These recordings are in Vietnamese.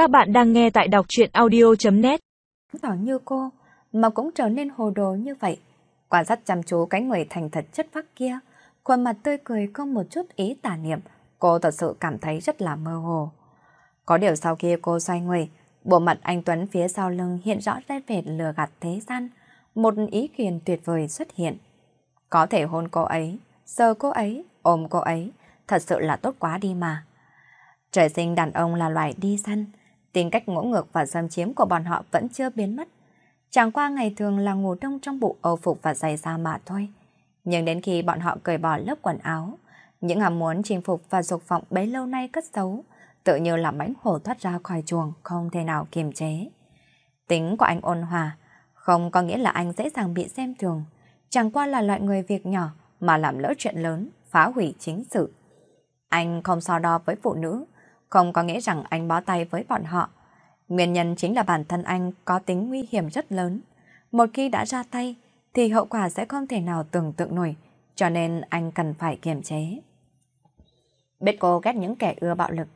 Các bạn đang nghe tại đọc truyện audio.net Nhỏ như cô, mà cũng trở nên hồ đồ như vậy. Quan sát chăm chú cái người thành thật chất phác kia, khuôn mặt tươi cười không một chút ý tà niệm, cô thật sự cảm thấy rất là mơ hồ. Có điều sau kia cô xoay người, bộ mặt anh Tuấn phía sau lưng hiện rõ ra vẻ lừa gạt thế gian, một ý kiến tuyệt vời xuất hiện. Có thể hôn cô ấy, sờ cô ấy, ôm cô ấy, thật sự là tốt quá đi mà. Trời sinh đàn ông là loài đi săn, tính cách ngỗ ngược và xâm chiếm của bọn họ vẫn chưa biến mất. Chẳng qua ngày thường là ngủ đông trong bộ âu phục và giày da mà thôi. Nhưng đến khi bọn họ cởi bỏ lớp quần áo, những ham muốn chinh phục và dục vọng bấy lâu nay cất giấu, tự như là mãnh hổ thoát ra khỏi chuồng không thể nào kiềm chế. Tính của anh ôn hòa, không có nghĩa là anh dễ dàng bị xem thường, chẳng qua là loại người việc nhỏ mà làm lỡ chuyện lớn, phá hủy chính sự. Anh không so đo với phụ nữ, không có nghĩa rằng anh bó tay với bọn họ. Nguyên nhân chính là bản thân anh có tính nguy hiểm rất lớn. Một khi đã ra tay, thì hậu quả sẽ không thể nào tưởng tượng nổi, cho nên anh cần phải kiềm chế. Biết cô ghét những kẻ ưa bạo lực,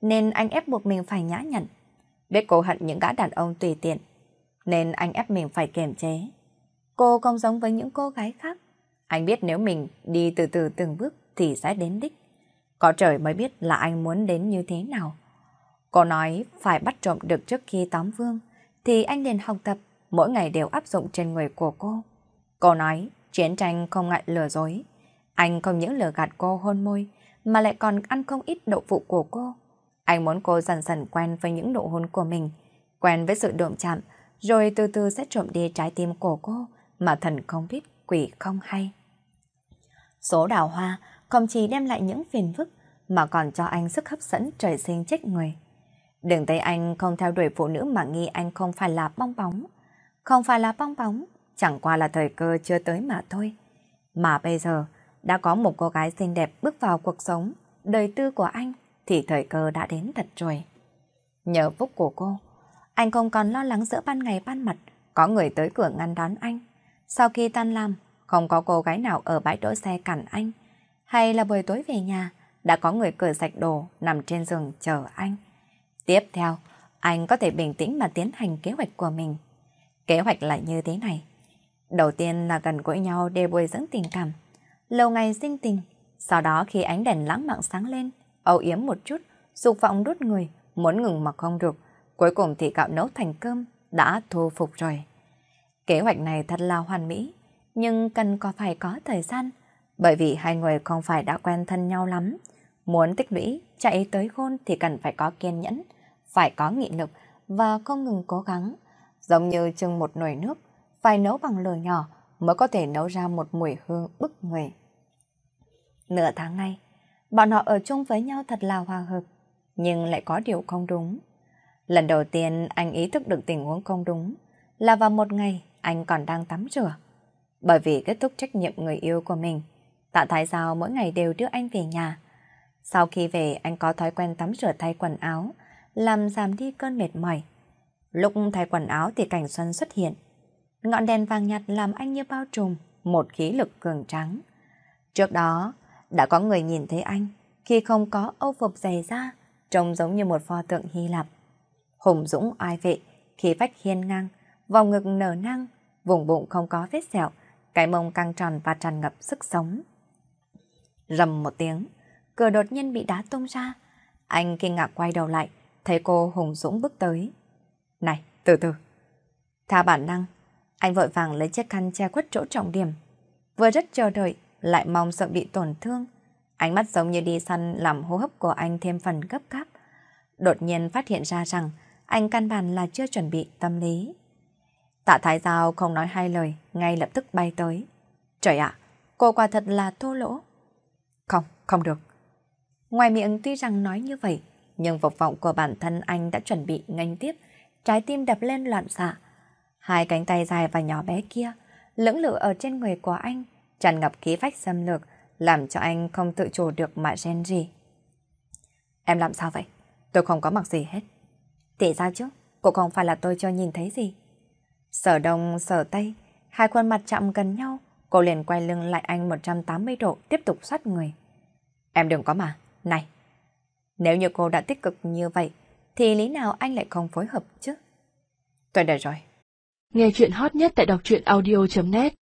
nên anh ép buộc mình phải nhã nhặn. Biết cô hận những gã đàn ông tùy tiện, nên anh ép mình phải kiềm chế. Cô không giống với những cô gái khác. Anh biết nếu mình đi từ từ từng bước thì sẽ đến đích. Có trời mới biết là anh muốn đến như thế nào. Cô nói phải bắt trộm được trước khi tóm vương, thì anh liền học tập, mỗi ngày đều áp dụng trên người của cô. Cô nói chiến tranh không ngại lừa dối. Anh không những lừa gạt cô hôn môi, mà lại còn ăn không ít độ phụ của cô. Anh muốn cô dần dần quen với những nụ hôn của mình, quen với sự đụng chạm, rồi từ từ sẽ trộm đi trái tim của cô mà thần không biết, quỷ không hay. Số đào hoa không chỉ đem lại những phiền phức mà còn cho anh sức hấp dẫn trời sinh chết người. Đừng thấy anh không theo đuổi phụ nữ mà nghi anh không phải là bong bóng. Không phải là bong bóng, chẳng qua là thời cơ chưa tới mà thôi. Mà bây giờ, đã có một cô gái xinh đẹp bước vào cuộc sống, đời tư của anh, thì thời cơ đã đến thật rồi. Nhờ phúc của cô, anh không còn lo lắng giữa ban ngày ban mặt, có người tới cửa ngăn đón anh. Sau khi tan làm, không có cô gái nào ở bãi đỗ xe cản anh. Hay là buổi tối về nhà, đã có người cởi sạch đồ nằm trên giường chờ anh. Tiếp theo, anh có thể bình tĩnh mà tiến hành kế hoạch của mình. Kế hoạch là như thế này. Đầu tiên là gần gũi nhau để bồi dưỡng tình cảm. Lâu ngày sinh tình, sau đó khi ánh đèn lãng mạn sáng lên, âu yếm một chút, dục vọng đốt người, muốn ngừng mà không được. Cuối cùng thì gạo nấu thành cơm, đã thu phục rồi. Kế hoạch này thật là hoàn mỹ, nhưng cần có phải có thời gian, bởi vì hai người không phải đã quen thân nhau lắm. Muốn tích lũy, chạy tới hôn thì cần phải có kiên nhẫn, phải có nghị lực và không ngừng cố gắng. Giống như chừng một nồi nước, phải nấu bằng lửa nhỏ mới có thể nấu ra một mùi hương bức người. Nửa tháng nay, bọn họ ở chung với nhau thật là hòa hợp, nhưng lại có điều không đúng. Lần đầu tiên anh ý thức được tình huống không đúng là vào một ngày anh còn đang tắm rửa. Bởi vì kết thúc trách nhiệm người yêu của mình, Tạ Thái Giao mỗi ngày đều đưa anh về nhà. Sau khi về anh có thói quen tắm rửa thay quần áo, làm giảm đi cơn mệt mỏi. Lúc thay quần áo thì cảnh xuân xuất hiện. Ngọn đèn vàng nhạt làm anh như bao trùm, một khí lực cường trắng. Trước đó, đã có người nhìn thấy anh khi không có âu phục dày da, trông giống như một pho tượng Hy Lạp. Hùng dũng ai vệ, khí vách hiên ngang, vòng ngực nở năng, vùng bụng không có vết sẹo, cái mông căng tròn và tràn ngập sức sống. Rầm một tiếng, cửa đột nhiên bị đá tung ra. Anh kinh ngạc quay đầu lại, thấy cô hùng dũng bước tới. Này, từ từ. Tha bản năng, anh vội vàng lấy chiếc khăn che khuất chỗ trọng điểm. Vừa rất chờ đợi, lại mong sợ bị tổn thương. Ánh mắt giống như đi săn làm hô hấp của anh thêm phần gấp gáp. Đột nhiên phát hiện ra rằng anh căn bản là chưa chuẩn bị tâm lý. Tạ Thái Giao không nói hai lời, ngay lập tức bay tới. Trời ạ, cô quả thật là thô lỗ. Không, không được. Ngoài miệng tuy rằng nói như vậy, nhưng vọng vọng của bản thân anh đã chuẩn bị nghênh tiếp, trái tim đập lên loạn xạ. Hai cánh tay dài và nhỏ bé kia, lưỡng lự ở trên người của anh, tràn ngập khí phách xâm lược, làm cho anh không tự chủ được mà gen gì. Em làm sao vậy? Tôi không có mặc gì hết. Thì sao chứ? Cũng không phải là tôi cho nhìn thấy gì. Sở đông, sở tây, hai khuôn mặt chạm gần nhau, cô liền quay lưng lại anh 180 độ tiếp tục xoát người. Em đừng có mà, này. Nếu như cô đã tích cực như vậy, thì lý nào anh lại không phối hợp chứ? Tôi đợi rồi. Nghe chuyện hot nhất tại đọc truyện audio.net